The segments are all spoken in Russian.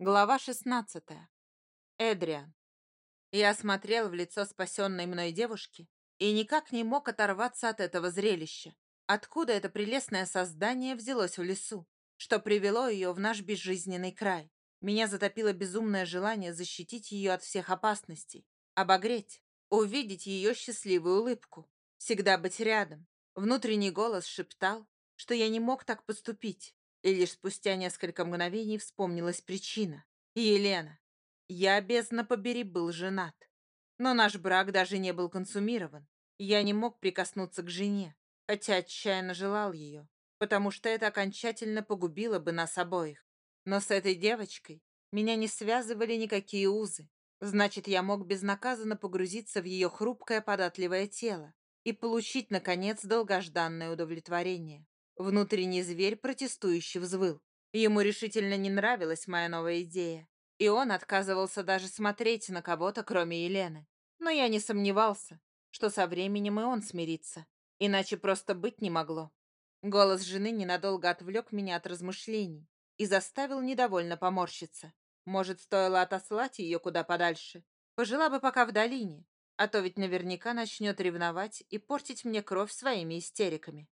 Глава 16. Эдриан. Я смотрел в лицо спасенной мной девушки и никак не мог оторваться от этого зрелища. Откуда это прелестное создание взялось в лесу? Что привело ее в наш безжизненный край? Меня затопило безумное желание защитить ее от всех опасностей, обогреть, увидеть ее счастливую улыбку, всегда быть рядом. Внутренний голос шептал, что я не мог так поступить, и лишь спустя несколько мгновений вспомнилась причина. Елена. Я, бездна побери, был женат. Но наш брак даже не был консумирован. Я не мог прикоснуться к жене, хотя отчаянно желал ее, потому что это окончательно погубило бы нас обоих. Но с этой девочкой меня не связывали никакие узы. Значит, я мог безнаказанно погрузиться в ее хрупкое податливое тело и получить, наконец, долгожданное удовлетворение. Внутренний зверь протестующий взвыл. Ему решительно не нравилась моя новая идея, и он отказывался даже смотреть на кого-то, кроме Елены. Но я не сомневался, что со временем и он смирится, иначе просто быть не могло. Голос жены ненадолго отвлек меня от размышлений и заставил недовольно поморщиться. Может, стоило отослать ее куда подальше? Пожила бы пока в долине, а то ведь наверняка начнет ревновать и портить мне кровь своими истериками.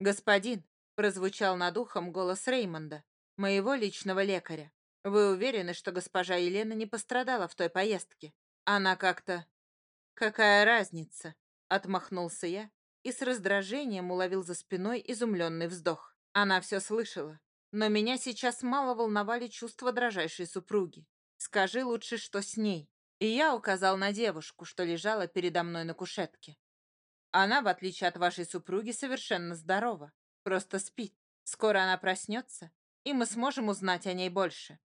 «Господин», — прозвучал над ухом голос Реймонда, моего личного лекаря, «вы уверены, что госпожа Елена не пострадала в той поездке? Она как-то...» «Какая разница?» — отмахнулся я и с раздражением уловил за спиной изумленный вздох. Она все слышала, но меня сейчас мало волновали чувства дрожайшей супруги. «Скажи лучше, что с ней». И я указал на девушку, что лежала передо мной на кушетке. Она, в отличие от вашей супруги, совершенно здорова. Просто спит. Скоро она проснется, и мы сможем узнать о ней больше».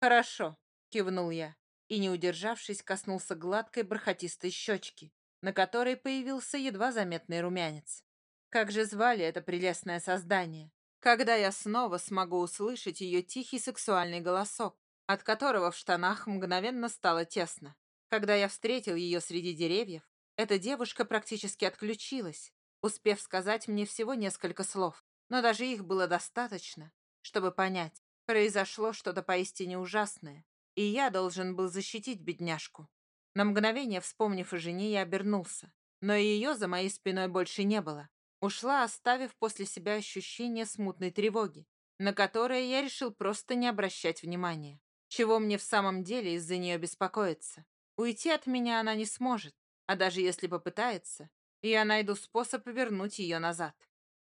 «Хорошо», — кивнул я, и, не удержавшись, коснулся гладкой бархатистой щечки, на которой появился едва заметный румянец. Как же звали это прелестное создание? Когда я снова смогу услышать ее тихий сексуальный голосок, от которого в штанах мгновенно стало тесно? Когда я встретил ее среди деревьев, эта девушка практически отключилась, успев сказать мне всего несколько слов, но даже их было достаточно, чтобы понять, произошло что-то поистине ужасное, и я должен был защитить бедняжку. На мгновение, вспомнив о жене, я обернулся, но ее за моей спиной больше не было. Ушла, оставив после себя ощущение смутной тревоги, на которое я решил просто не обращать внимания. Чего мне в самом деле из-за нее беспокоиться? Уйти от меня она не сможет, а даже если попытается, я найду способ вернуть ее назад.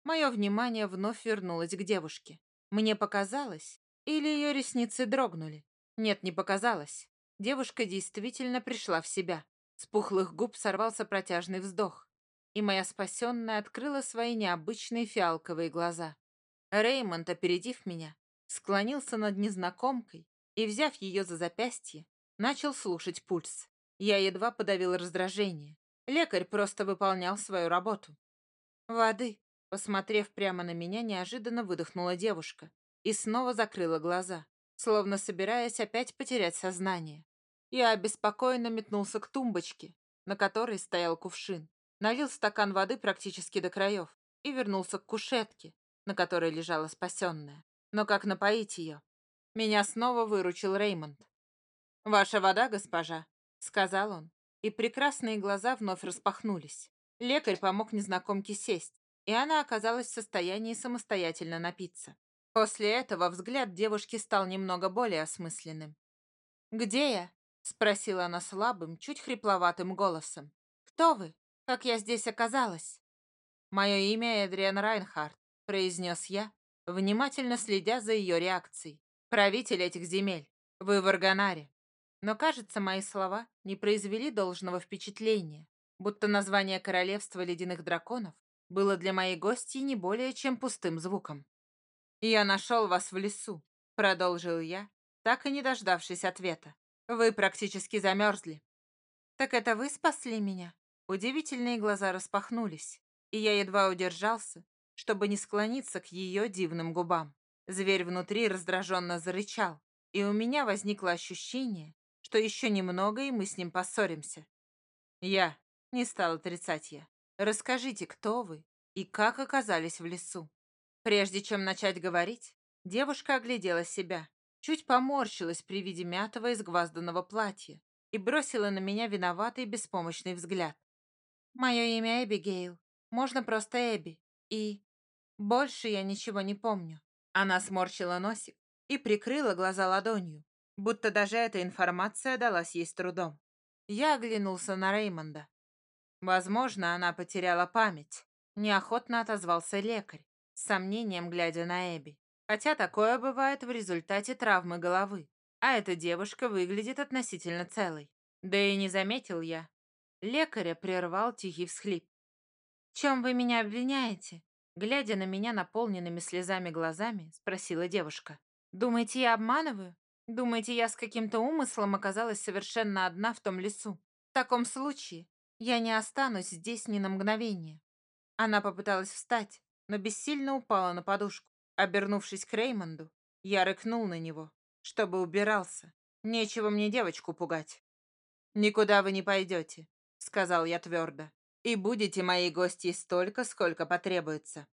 Мое внимание вновь вернулось к девушке. Мне показалось, или ее ресницы дрогнули. Нет, не показалось. Девушка действительно пришла в себя. С пухлых губ сорвался протяжный вздох, и моя спасенная открыла свои необычные фиалковые глаза. Реймонд, опередив меня, склонился над незнакомкой и, взяв ее за запястье, начал слушать пульс. Я едва подавил раздражение. Лекарь просто выполнял свою работу. «Воды», — посмотрев прямо на меня, неожиданно выдохнула девушка и снова закрыла глаза, словно собираясь опять потерять сознание. Я обеспокоенно метнулся к тумбочке, на которой стоял кувшин, налил стакан воды практически до краев и вернулся к кушетке, на которой лежала спасенная. Но как напоить ее? Меня снова выручил Реймонд. «Ваша вода, госпожа», сказал он, и прекрасные глаза вновь распахнулись. Лекарь помог незнакомке сесть, и она оказалась в состоянии самостоятельно напиться. После этого взгляд девушки стал немного более осмысленным. «Где я?» — спросила она слабым, чуть хрипловатым голосом. «Кто вы? Как я здесь оказалась?» «Мое имя Эдриан Райнхард», — произнес я, внимательно следя за ее реакцией. «Правитель этих земель. Вы в Арганаре. Но, кажется, мои слова не произвели должного впечатления, будто название королевства ледяных драконов было для моей гости не более чем пустым звуком. «Я нашел вас в лесу», — продолжил я, так и не дождавшись ответа. «Вы практически замерзли». «Так это вы спасли меня?» Удивительные глаза распахнулись, и я едва удержался, чтобы не склониться к ее дивным губам. Зверь внутри раздраженно зарычал, и у меня возникло ощущение, что еще немного, и мы с ним поссоримся. Я не стал отрицать я. Расскажите, кто вы и как оказались в лесу. Прежде чем начать говорить, девушка оглядела себя, чуть поморщилась при виде мятого изгвазданного платья и бросила на меня виноватый беспомощный взгляд. «Мое имя Эбигейл. Можно просто Эбби. И... больше я ничего не помню». Она сморщила носик и прикрыла глаза ладонью, будто даже эта информация далась ей с трудом. Я оглянулся на Реймонда. Возможно, она потеряла память. Неохотно отозвался лекарь, с сомнением глядя на Эбби. Хотя такое бывает в результате травмы головы. А эта девушка выглядит относительно целой. Да и не заметил я. Лекаря прервал тихий всхлип. «В чем вы меня обвиняете?» Глядя на меня наполненными слезами глазами, спросила девушка. «Думаете, я обманываю? Думаете, я с каким-то умыслом оказалась совершенно одна в том лесу? В таком случае я не останусь здесь ни на мгновение». Она попыталась встать, но бессильно упала на подушку. Обернувшись к Реймонду, я рыкнул на него, чтобы убирался. Нечего мне девочку пугать. «Никуда вы не пойдете», — сказал я твердо. «И будете моей гостьей столько, сколько потребуется.